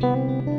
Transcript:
Música